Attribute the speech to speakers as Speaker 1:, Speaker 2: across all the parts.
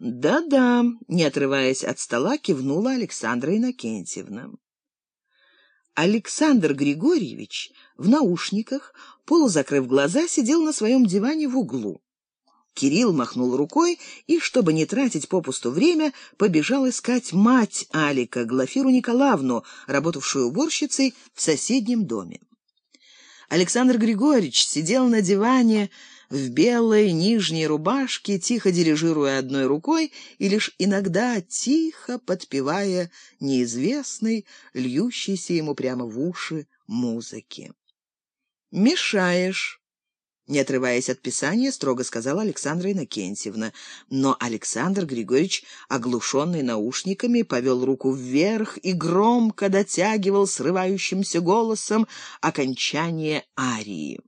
Speaker 1: «Да-да», — не отрываясь от стола, кивнула Александра Иннокентьевна. Александр Григорьевич в наушниках, полузакрыв глаза, сидел на своем диване в углу. Кирилл махнул рукой и, чтобы не тратить попусту время, побежал искать мать Алика, Глафиру Николаевну, работавшую уборщицей в соседнем доме. Александр Григорьевич сидел на диване в белой нижней рубашке, тихо дирижируя одной рукой и лишь иногда тихо подпевая неизвестной, льющейся ему прямо в уши музыки. «Мешаешь», не отрываясь от писания, строго сказала Александра Иннокентьевна. Но Александр Григорьевич, оглушенный наушниками, повел руку вверх и громко дотягивал срывающимся голосом окончание арии.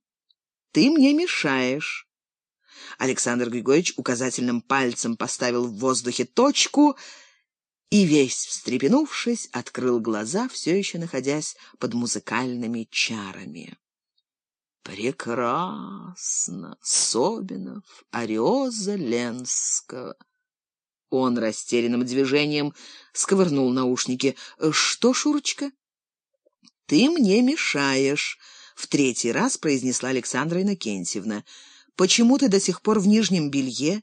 Speaker 1: «Ты мне мешаешь». Александр Григорьевич указательным пальцем поставил в воздухе точку и, весь встрепенувшись, открыл глаза, все еще находясь под музыкальными чарами. Прекрасно. Собинов, Ариоза Ленского. Он растерянным движением сковырнул наушники. «Что, Шурочка?» «Ты мне мешаешь», — в третий раз произнесла Александра Иннокентьевна. «Почему ты до сих пор в нижнем белье?»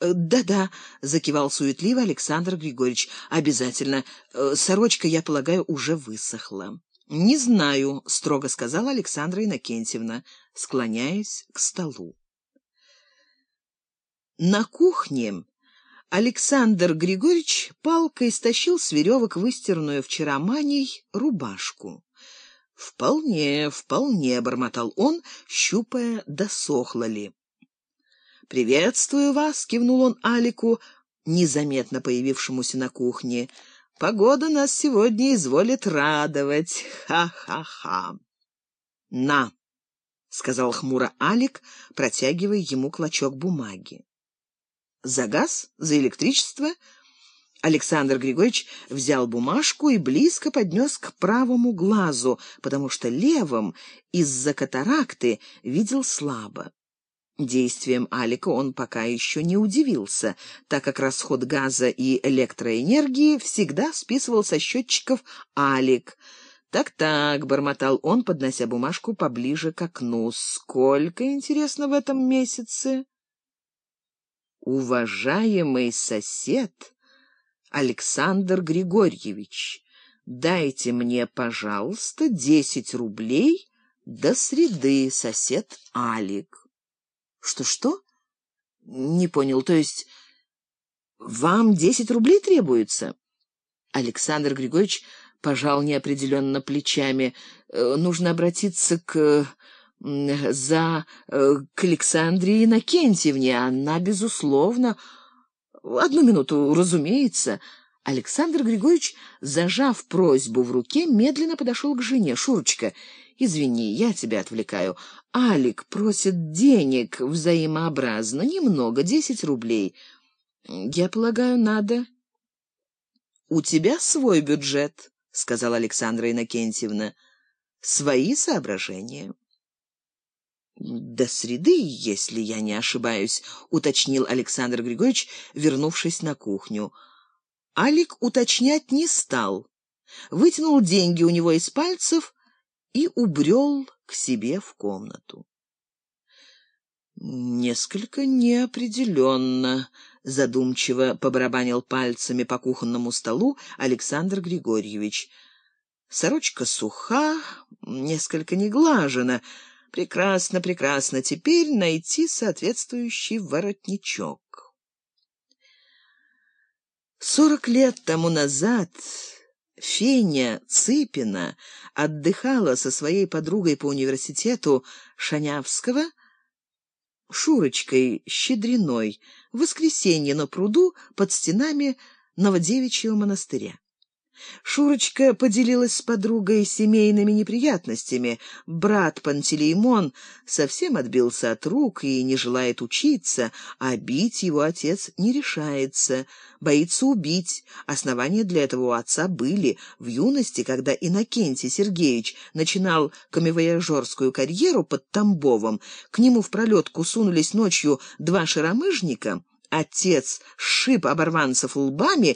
Speaker 1: «Да-да», — закивал суетливо Александр Григорьевич. «Обязательно. Сорочка, я полагаю, уже высохла». «Не знаю», — строго сказала Александра Иннокентьевна, склоняясь к столу. На кухне Александр Григорьевич палкой стащил с веревок выстиранную вчера маней рубашку. «Вполне, вполне», — бормотал он, щупая, досохло ли. «Приветствую вас», — кивнул он Алику, незаметно появившемуся на кухне. Погода нас сегодня изволит радовать. Ха-ха-ха. На, сказал хмуро Алик, протягивая ему клочок бумаги. За газ, за электричество Александр Григорьевич взял бумажку и близко поднес к правому глазу, потому что левым из-за катаракты видел слабо. Действием Алика он пока еще не удивился, так как расход газа и электроэнергии всегда списывал со счетчиков Алик. «Так-так», — бормотал он, поднося бумажку поближе к окну. «Сколько, интересно, в этом месяце?» «Уважаемый сосед Александр Григорьевич, дайте мне, пожалуйста, десять рублей до среды, сосед Алик». Что-что? Не понял, то есть вам десять рублей требуется? Александр Григорьевич пожал неопределенно плечами. Э, нужно обратиться к за э, к Александре Иннокентьевне. Она, безусловно... Одну минуту, разумеется. Александр Григорьевич, зажав просьбу в руке, медленно подошел к жене. «Шурочка, Извини, я тебя отвлекаю. Алик просит денег взаимообразно, немного, десять рублей. Я полагаю, надо. У тебя свой бюджет, сказала Александра Иннокентьевна. Свои соображения. До среды, если я не ошибаюсь, уточнил Александр Григорьевич, вернувшись на кухню. Алик уточнять не стал. Вытянул деньги у него из пальцев и убрел к себе в комнату. Несколько неопределенно, задумчиво побарабанил пальцами по кухонному столу Александр Григорьевич. Сорочка суха, несколько неглажена. Прекрасно, прекрасно. Теперь найти соответствующий воротничок. Сорок лет тому назад Феня Цыпина отдыхала со своей подругой по университету Шанявского, Шурочкой Щедриной, в воскресенье на пруду под стенами Новодевичьего монастыря. Шурочка поделилась с подругой семейными неприятностями. Брат Пантелеймон совсем отбился от рук и не желает учиться, а бить его отец не решается, боится убить. Основания для этого у отца были. В юности, когда Иннокентий Сергеевич начинал камевояжерскую карьеру под Тамбовом, к нему в пролетку сунулись ночью два шаромыжника — Отец сшиб оборванцев лбами